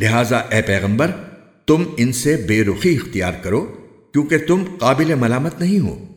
لہٰذا اے پیغمبر، تم ان سے بے رخی اختیار کرو، کیونکہ تم قابل ملامت نہیں ہو۔